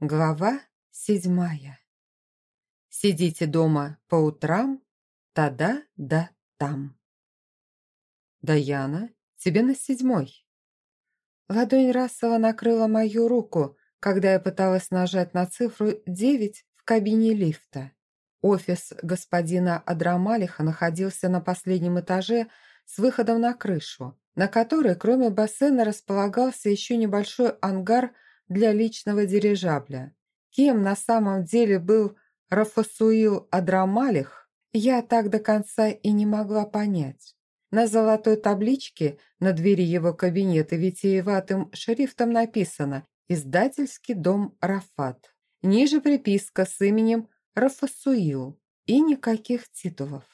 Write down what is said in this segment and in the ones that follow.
Глава седьмая. Сидите дома по утрам, тогда да там. Даяна, тебе на седьмой. Ладонь Рассела накрыла мою руку, когда я пыталась нажать на цифру девять в кабине лифта. Офис господина Адрамалиха находился на последнем этаже с выходом на крышу, на которой, кроме бассейна, располагался еще небольшой ангар для личного дирижабля. Кем на самом деле был Рафасуил Адрамалих, я так до конца и не могла понять. На золотой табличке на двери его кабинета витиеватым шрифтом написано «Издательский дом Рафат». Ниже приписка с именем Рафасуил и никаких титулов.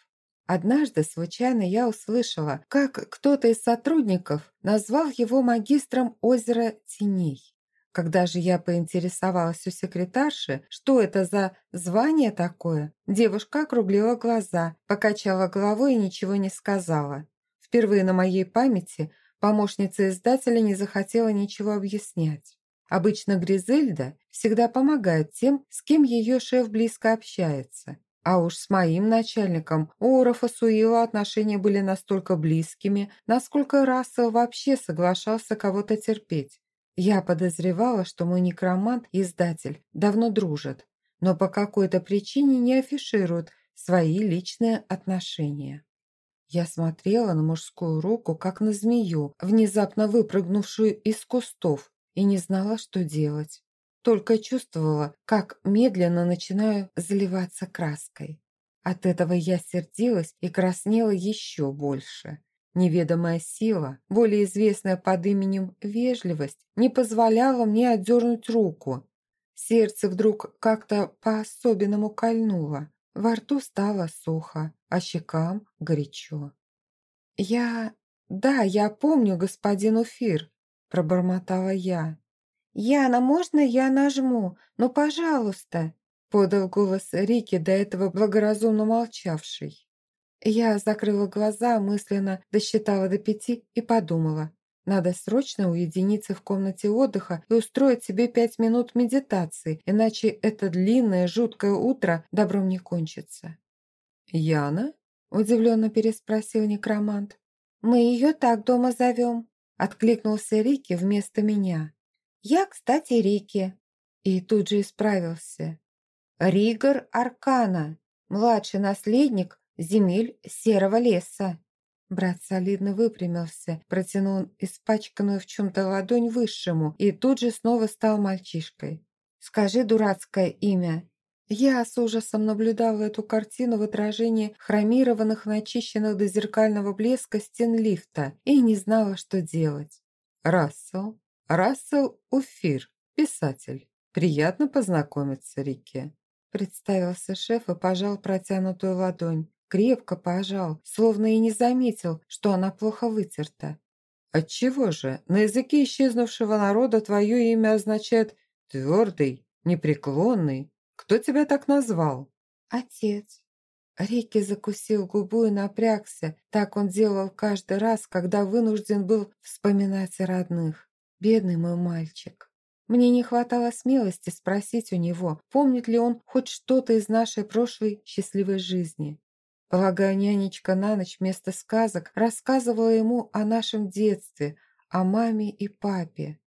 Однажды случайно я услышала, как кто-то из сотрудников назвал его магистром озера Теней. Когда же я поинтересовалась у секретарши, что это за звание такое, девушка округлила глаза, покачала головой и ничего не сказала. Впервые на моей памяти помощница издателя не захотела ничего объяснять. Обычно Гризельда всегда помогает тем, с кем ее шеф близко общается. А уж с моим начальником у Рафасуила отношения были настолько близкими, насколько Рассел вообще соглашался кого-то терпеть. Я подозревала, что мой некромант и издатель давно дружат, но по какой-то причине не афишируют свои личные отношения. Я смотрела на мужскую руку, как на змею, внезапно выпрыгнувшую из кустов, и не знала, что делать. Только чувствовала, как медленно начинаю заливаться краской. От этого я сердилась и краснела еще больше. Неведомая сила, более известная под именем вежливость, не позволяла мне отдернуть руку. Сердце вдруг как-то по-особенному кольнуло. Во рту стало сухо, а щекам горячо. «Я... да, я помню, господин Уфир», – пробормотала я. «Яна, можно я нажму? Ну, пожалуйста», – подал голос Рики, до этого благоразумно молчавший. Я закрыла глаза, мысленно досчитала до пяти и подумала. Надо срочно уединиться в комнате отдыха и устроить себе пять минут медитации, иначе это длинное, жуткое утро добром не кончится. «Яна?» – удивленно переспросил некромант. «Мы ее так дома зовем», – откликнулся Рики вместо меня. «Я, кстати, Рики». И тут же исправился. «Ригор Аркана, младший наследник земель серого леса». Брат солидно выпрямился, протянул испачканную в чем-то ладонь высшему и тут же снова стал мальчишкой. «Скажи дурацкое имя». Я с ужасом наблюдала эту картину в отражении хромированных, начищенных до зеркального блеска стен лифта и не знала, что делать. «Рассел. Рассел Уфир. Писатель. Приятно познакомиться, Рике». Представился шеф и пожал протянутую ладонь крепко пожал, словно и не заметил, что она плохо вытерта. «Отчего же? На языке исчезнувшего народа твое имя означает «твердый», «непреклонный». Кто тебя так назвал?» «Отец». Рики закусил губу и напрягся. Так он делал каждый раз, когда вынужден был вспоминать о родных. Бедный мой мальчик. Мне не хватало смелости спросить у него, помнит ли он хоть что-то из нашей прошлой счастливой жизни. Полагаю, нянечка на ночь вместо сказок рассказывала ему о нашем детстве, о маме и папе.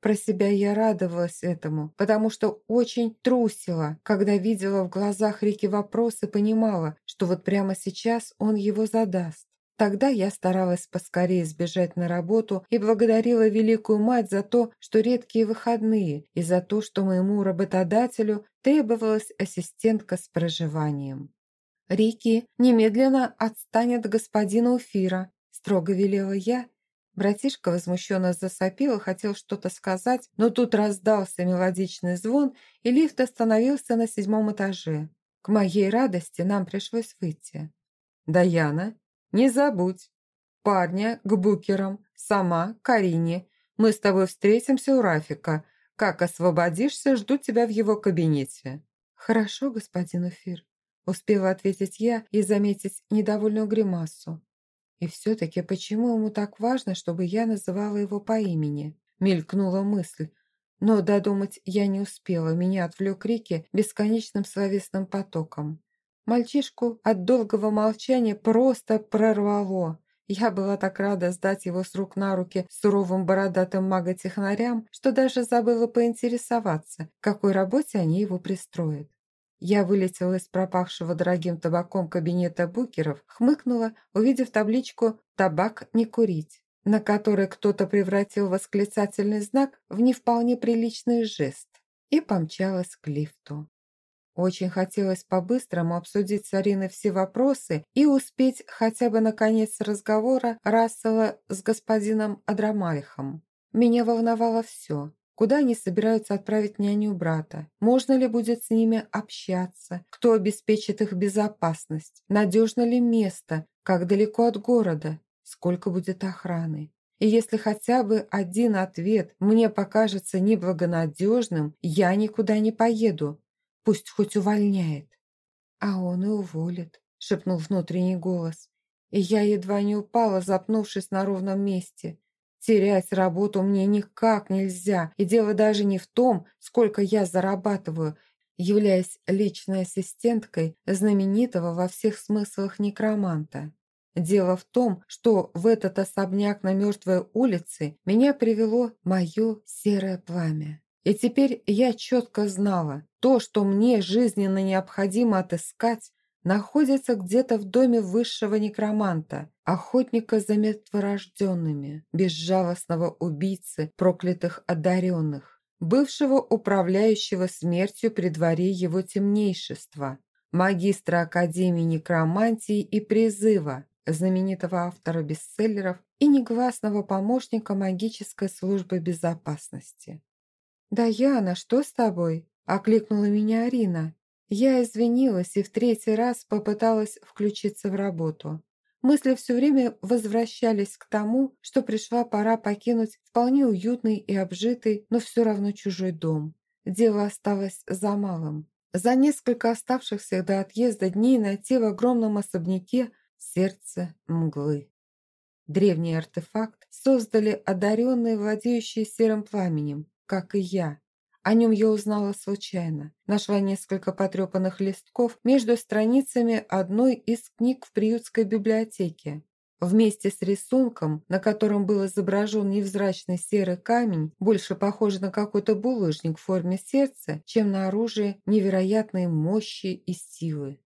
Про себя я радовалась этому, потому что очень трусила, когда видела в глазах Рики вопрос и понимала, что вот прямо сейчас он его задаст. Тогда я старалась поскорее сбежать на работу и благодарила Великую Мать за то, что редкие выходные, и за то, что моему работодателю требовалась ассистентка с проживанием. «Рики, немедленно отстань от господина Уфира», – строго велела я. Братишка возмущенно засопел и хотел что-то сказать, но тут раздался мелодичный звон, и лифт остановился на седьмом этаже. К моей радости нам пришлось выйти. «Даяна, не забудь. Парня к букерам, сама Карине. Мы с тобой встретимся у Рафика. Как освободишься, жду тебя в его кабинете». «Хорошо, господин Уфир», Успела ответить я и заметить недовольную гримасу. И все-таки почему ему так важно, чтобы я называла его по имени? Мелькнула мысль. Но додумать я не успела, меня отвлек Рики бесконечным словесным потоком. Мальчишку от долгого молчания просто прорвало. Я была так рада сдать его с рук на руки суровым бородатым маготехнарям, что даже забыла поинтересоваться, к какой работе они его пристроят. Я вылетела из пропахшего дорогим табаком кабинета букеров, хмыкнула, увидев табличку «Табак не курить», на которой кто-то превратил восклицательный знак в не вполне приличный жест, и помчалась к лифту. Очень хотелось по-быстрому обсудить с Ариной все вопросы и успеть хотя бы на конец разговора Рассела с господином Адрамалихом. Меня волновало все. Куда они собираются отправить няню брата? Можно ли будет с ними общаться? Кто обеспечит их безопасность? Надежно ли место? Как далеко от города? Сколько будет охраны? И если хотя бы один ответ мне покажется неблагонадежным, я никуда не поеду. Пусть хоть увольняет. А он и уволит, шепнул внутренний голос. И я едва не упала, запнувшись на ровном месте. Терять работу мне никак нельзя, и дело даже не в том, сколько я зарабатываю, являясь личной ассистенткой знаменитого во всех смыслах некроманта. Дело в том, что в этот особняк на мертвой улице меня привело мое серое пламя. И теперь я четко знала, то, что мне жизненно необходимо отыскать, находится где-то в доме высшего некроманта, охотника за мертворожденными, безжалостного убийцы проклятых одаренных, бывшего управляющего смертью при дворе его темнейшества, магистра Академии некромантии и призыва, знаменитого автора бестселлеров и негласного помощника магической службы безопасности. «Даяна, что с тобой?» – окликнула меня Арина. Я извинилась и в третий раз попыталась включиться в работу. Мысли все время возвращались к тому, что пришла пора покинуть вполне уютный и обжитый, но все равно чужой дом. Дело осталось за малым. За несколько оставшихся до отъезда дней найти в огромном особняке сердце мглы. Древний артефакт создали одаренные, владеющие серым пламенем, как и я. О нем я узнала случайно. Нашла несколько потрепанных листков между страницами одной из книг в приютской библиотеке. Вместе с рисунком, на котором был изображен невзрачный серый камень, больше похожий на какой-то булыжник в форме сердца, чем на оружие невероятной мощи и силы.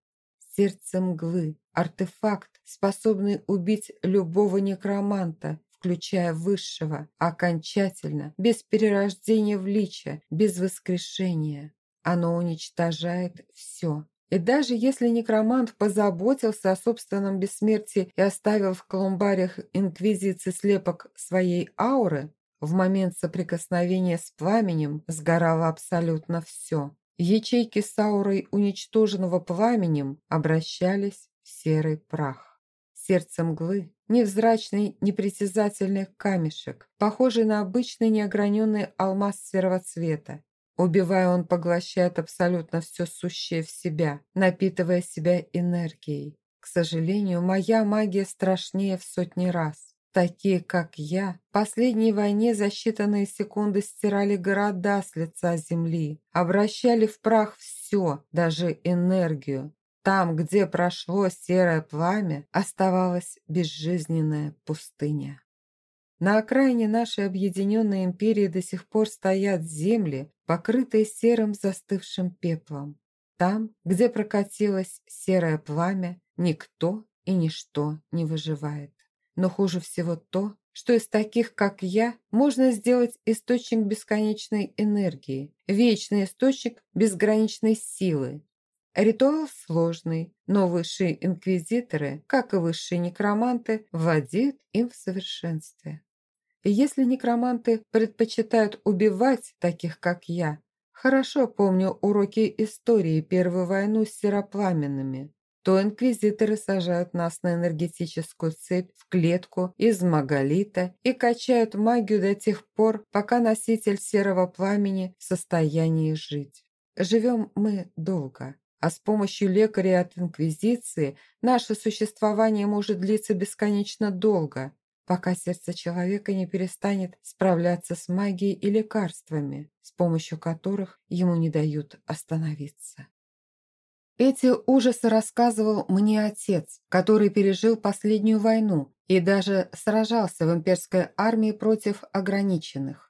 Сердце мглы, артефакт, способный убить любого некроманта, включая высшего, окончательно, без перерождения в лича, без воскрешения. Оно уничтожает все. И даже если некромант позаботился о собственном бессмертии и оставил в колумбариях Инквизиции слепок своей ауры, в момент соприкосновения с пламенем сгорало абсолютно все. Ячейки с аурой уничтоженного пламенем обращались в серый прах. Сердце мглы невзрачный, непритязательный камешек, похожий на обычный неограненный алмаз серого цвета. Убивая, он поглощает абсолютно все сущее в себя, напитывая себя энергией. К сожалению, моя магия страшнее в сотни раз. Такие, как я, в последней войне за считанные секунды стирали города с лица земли, обращали в прах все, даже энергию, там, где прошло серое пламя, оставалась безжизненная пустыня. На окраине нашей объединенной империи до сих пор стоят земли, покрытые серым застывшим пеплом. Там, где прокатилось серое пламя, никто и ничто не выживает. Но хуже всего то, что из таких, как я, можно сделать источник бесконечной энергии, вечный источник безграничной силы, Ритуал сложный, но высшие инквизиторы, как и высшие некроманты, владеют им в совершенстве. И если некроманты предпочитают убивать таких, как я, хорошо помню уроки истории Первую войну с серопламенными, то инквизиторы сажают нас на энергетическую цепь в клетку из маголита и качают магию до тех пор, пока носитель серого пламени в состоянии жить. Живем мы долго, а с помощью лекаря от Инквизиции наше существование может длиться бесконечно долго, пока сердце человека не перестанет справляться с магией и лекарствами, с помощью которых ему не дают остановиться. Эти ужасы рассказывал мне отец, который пережил последнюю войну и даже сражался в имперской армии против ограниченных.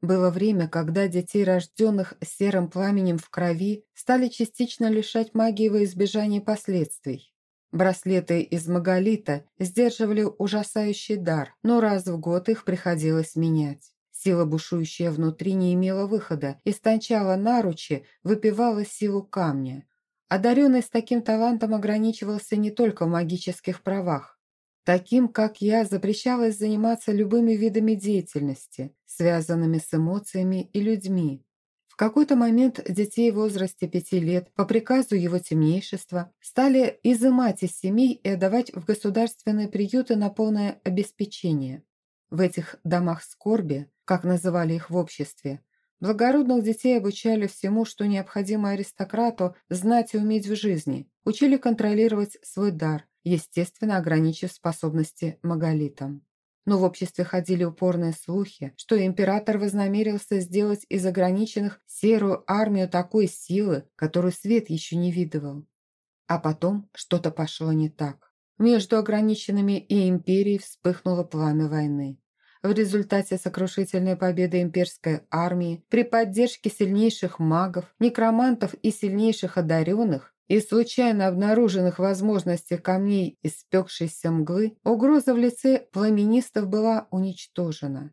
Было время, когда детей, рожденных серым пламенем в крови, стали частично лишать магии во избежание последствий. Браслеты из маголита сдерживали ужасающий дар, но раз в год их приходилось менять. Сила, бушующая внутри, не имела выхода, истончала наручи, выпивала силу камня. Одаренный с таким талантом ограничивался не только в магических правах. Таким, как я, запрещалось заниматься любыми видами деятельности, связанными с эмоциями и людьми. В какой-то момент детей в возрасте пяти лет по приказу его темнейшества стали изымать из семей и отдавать в государственные приюты на полное обеспечение. В этих домах скорби, как называли их в обществе, Благородных детей обучали всему, что необходимо аристократу знать и уметь в жизни. Учили контролировать свой дар, естественно, ограничив способности маголитам. Но в обществе ходили упорные слухи, что император вознамерился сделать из ограниченных серую армию такой силы, которую свет еще не видывал. А потом что-то пошло не так. Между ограниченными и империей вспыхнуло пламя войны. В результате сокрушительной победы имперской армии при поддержке сильнейших магов, некромантов и сильнейших одаренных и случайно обнаруженных возможностей камней из спекшейся мглы, угроза в лице пламенистов была уничтожена.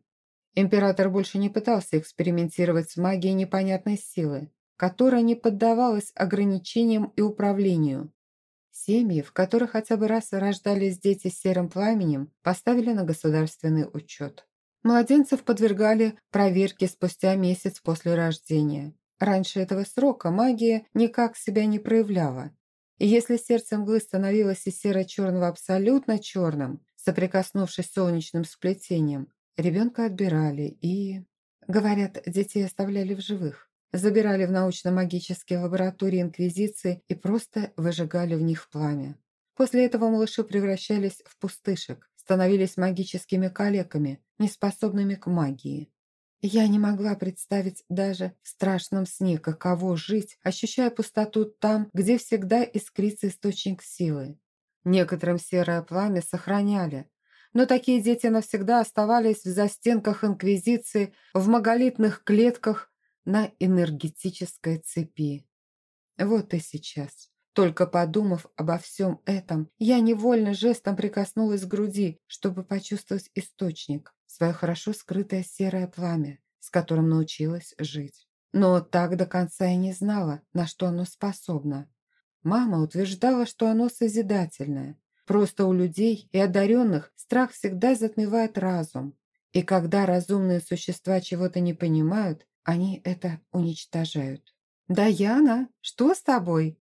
Император больше не пытался экспериментировать с магией непонятной силы, которая не поддавалась ограничениям и управлению, Семьи, в которых хотя бы раз рождались дети с серым пламенем, поставили на государственный учет. Младенцев подвергали проверке спустя месяц после рождения. Раньше этого срока магия никак себя не проявляла. И если сердце мглы становилось из серо-черного абсолютно черным, соприкоснувшись с солнечным сплетением, ребенка отбирали и... Говорят, детей оставляли в живых забирали в научно-магические лаборатории Инквизиции и просто выжигали в них пламя. После этого малыши превращались в пустышек, становились магическими калеками, неспособными к магии. Я не могла представить даже в страшном сне, каково жить, ощущая пустоту там, где всегда искрится источник силы. Некоторым серое пламя сохраняли, но такие дети навсегда оставались в застенках Инквизиции, в маголитных клетках на энергетической цепи. Вот и сейчас. Только подумав обо всем этом, я невольно жестом прикоснулась к груди, чтобы почувствовать источник, свое хорошо скрытое серое пламя, с которым научилась жить. Но так до конца и не знала, на что оно способно. Мама утверждала, что оно созидательное. Просто у людей и одаренных страх всегда затмевает разум. И когда разумные существа чего-то не понимают, они это уничтожают. «Даяна, что с тобой?»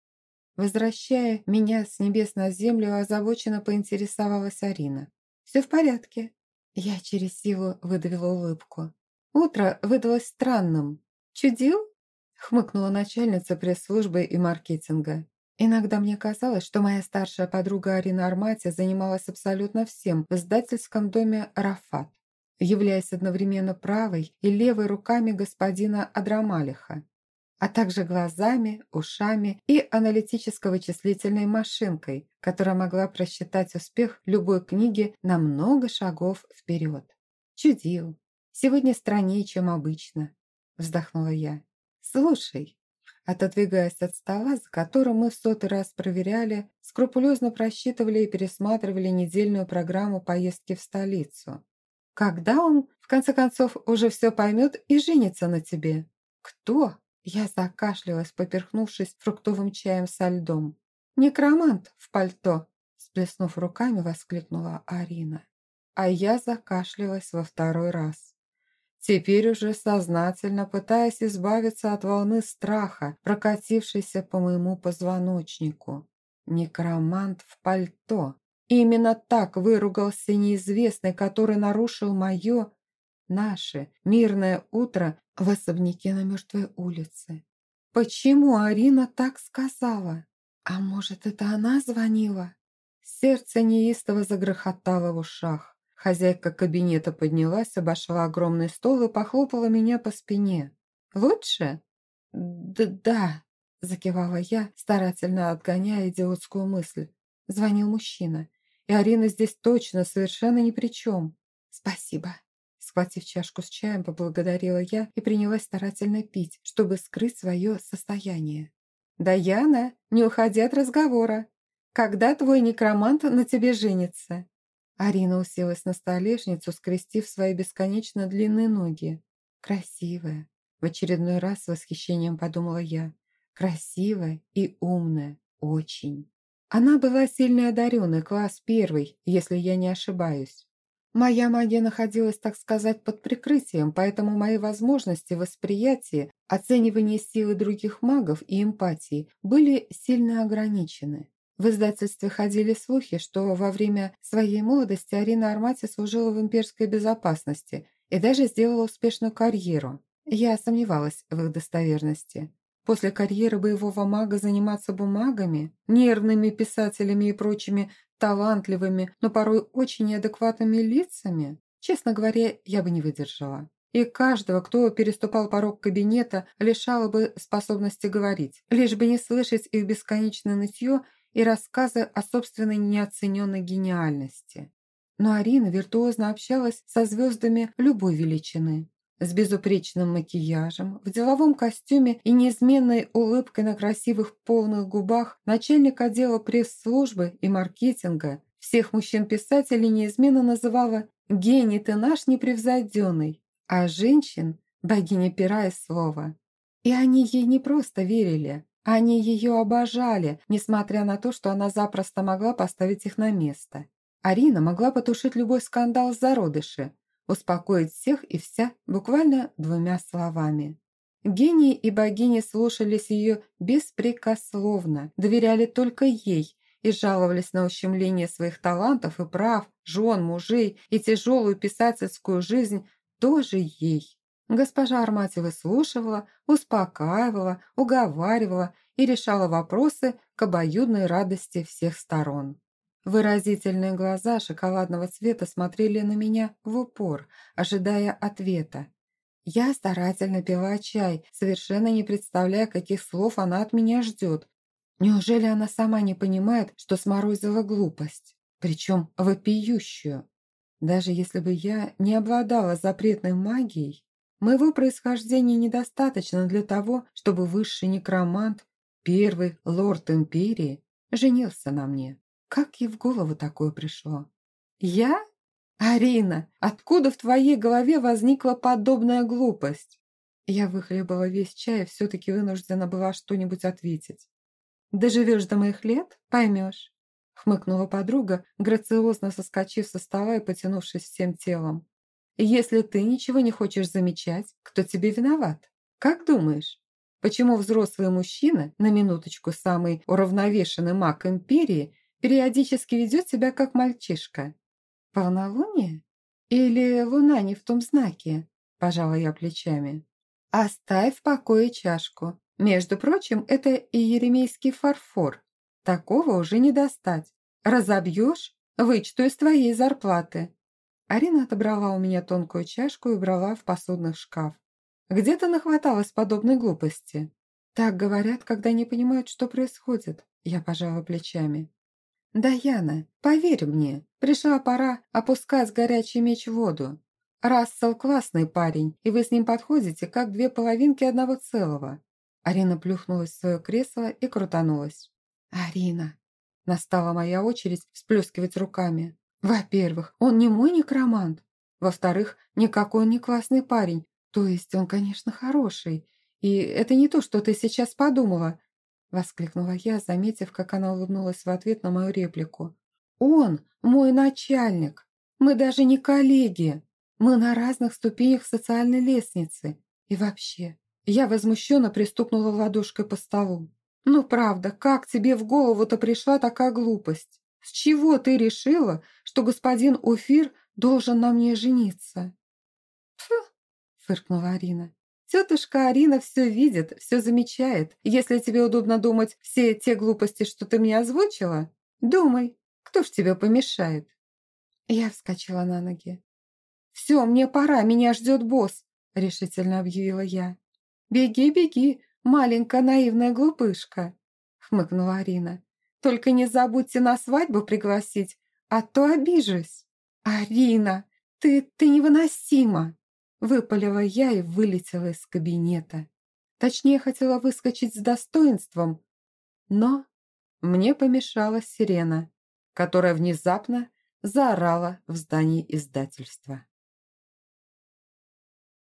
Возвращая меня с небес на землю, озабоченно поинтересовалась Арина. «Все в порядке». Я через силу выдавила улыбку. Утро выдалось странным. «Чудил?» — хмыкнула начальница пресс-службы и маркетинга. Иногда мне казалось, что моя старшая подруга Арина Армати занималась абсолютно всем в издательском доме «Рафат» являясь одновременно правой и левой руками господина Адрамалиха, а также глазами, ушами и аналитическо-вычислительной машинкой, которая могла просчитать успех любой книги на много шагов вперед. «Чудил. Сегодня страннее, чем обычно», – вздохнула я. «Слушай». Отодвигаясь от стола, за которым мы в сотый раз проверяли, скрупулезно просчитывали и пересматривали недельную программу поездки в столицу. Когда он, в конце концов, уже все поймет и женится на тебе? Кто? Я закашлялась, поперхнувшись фруктовым чаем со льдом. Некромант в пальто, сплеснув руками, воскликнула Арина. А я закашлялась во второй раз. Теперь уже сознательно пытаясь избавиться от волны страха, прокатившейся по моему позвоночнику. Некромант в пальто. Именно так выругался неизвестный, который нарушил мое, наше, мирное утро в особняке на мертвой улице. Почему Арина так сказала? А может, это она звонила? Сердце неистово загрохотало в ушах. Хозяйка кабинета поднялась, обошла огромный стол и похлопала меня по спине. «Лучше?» «Да, да», – закивала я, старательно отгоняя идиотскую мысль. Звонил мужчина. И Арина здесь точно совершенно ни при чем. «Спасибо». Схватив чашку с чаем, поблагодарила я и принялась старательно пить, чтобы скрыть свое состояние. «Даяна, не уходи от разговора. Когда твой некромант на тебе женится?» Арина уселась на столешницу, скрестив свои бесконечно длинные ноги. «Красивая!» В очередной раз с восхищением подумала я. «Красивая и умная. Очень!» Она была сильно одаренной, класс первый, если я не ошибаюсь. Моя магия находилась, так сказать, под прикрытием, поэтому мои возможности восприятия, оценивания силы других магов и эмпатии были сильно ограничены. В издательстве ходили слухи, что во время своей молодости Арина Армати служила в имперской безопасности и даже сделала успешную карьеру. Я сомневалась в их достоверности. После карьеры боевого мага заниматься бумагами, нервными писателями и прочими талантливыми, но порой очень неадекватными лицами, честно говоря, я бы не выдержала. И каждого, кто переступал порог кабинета, лишало бы способности говорить, лишь бы не слышать их бесконечное нытье и рассказы о собственной неоцененной гениальности. Но Арина виртуозно общалась со звездами любой величины с безупречным макияжем, в деловом костюме и неизменной улыбкой на красивых полных губах начальник отдела пресс-службы и маркетинга всех мужчин-писателей неизменно называла «гений ты наш непревзойденный», а женщин – богиня пера и слова. И они ей не просто верили, они ее обожали, несмотря на то, что она запросто могла поставить их на место. Арина могла потушить любой скандал с зародыши, успокоить всех и вся буквально двумя словами. Гении и богини слушались ее беспрекословно, доверяли только ей и жаловались на ущемление своих талантов и прав, жен, мужей и тяжелую писательскую жизнь тоже ей. Госпожа Армати выслушивала, успокаивала, уговаривала и решала вопросы к обоюдной радости всех сторон. Выразительные глаза шоколадного цвета смотрели на меня в упор, ожидая ответа. Я старательно пила чай, совершенно не представляя, каких слов она от меня ждет. Неужели она сама не понимает, что сморозила глупость? Причем вопиющую. Даже если бы я не обладала запретной магией, моего происхождения недостаточно для того, чтобы высший некромант, первый лорд империи, женился на мне. Как ей в голову такое пришло? Я? Арина, откуда в твоей голове возникла подобная глупость? Я выхлебала весь чай и все-таки вынуждена была что-нибудь ответить. «Доживешь до моих лет? Поймешь», — хмыкнула подруга, грациозно соскочив со стола и потянувшись всем телом. «Если ты ничего не хочешь замечать, кто тебе виноват? Как думаешь, почему взрослый мужчина, на минуточку самый уравновешенный маг империи, периодически ведет себя как мальчишка. Полнолуние? Или луна не в том знаке? Пожала я плечами. Оставь в покое чашку. Между прочим, это и еремейский фарфор. Такого уже не достать. Разобьешь – вычту из твоей зарплаты. Арина отобрала у меня тонкую чашку и убрала в посудный шкаф. Где-то нахваталась подобной глупости. Так говорят, когда не понимают, что происходит. Я пожала плечами. «Даяна, поверь мне, пришла пора опускать горячий меч в воду. Рассел классный парень, и вы с ним подходите, как две половинки одного целого». Арина плюхнулась в свое кресло и крутанулась. «Арина!» Настала моя очередь всплескивать руками. «Во-первых, он не мой некромант. Во-вторых, никакой он не классный парень. То есть он, конечно, хороший. И это не то, что ты сейчас подумала. Воскликнула я, заметив, как она улыбнулась в ответ на мою реплику. «Он мой начальник! Мы даже не коллеги! Мы на разных ступенях социальной лестницы! И вообще...» Я возмущенно пристукнула ладошкой по столу. «Ну правда, как тебе в голову-то пришла такая глупость? С чего ты решила, что господин Уфир должен на мне жениться?» «Фу!» – фыркнула Арина. Тетушка Арина все видит, все замечает. Если тебе удобно думать все те глупости, что ты мне озвучила, думай, кто ж тебе помешает. Я вскочила на ноги. «Все, мне пора, меня ждет босс», — решительно объявила я. «Беги, беги, маленькая наивная глупышка», — хмыкнула Арина. «Только не забудьте на свадьбу пригласить, а то обижусь». «Арина, ты, ты невыносима!» Выпалила я и вылетела из кабинета. Точнее, хотела выскочить с достоинством, но мне помешала сирена, которая внезапно заорала в здании издательства.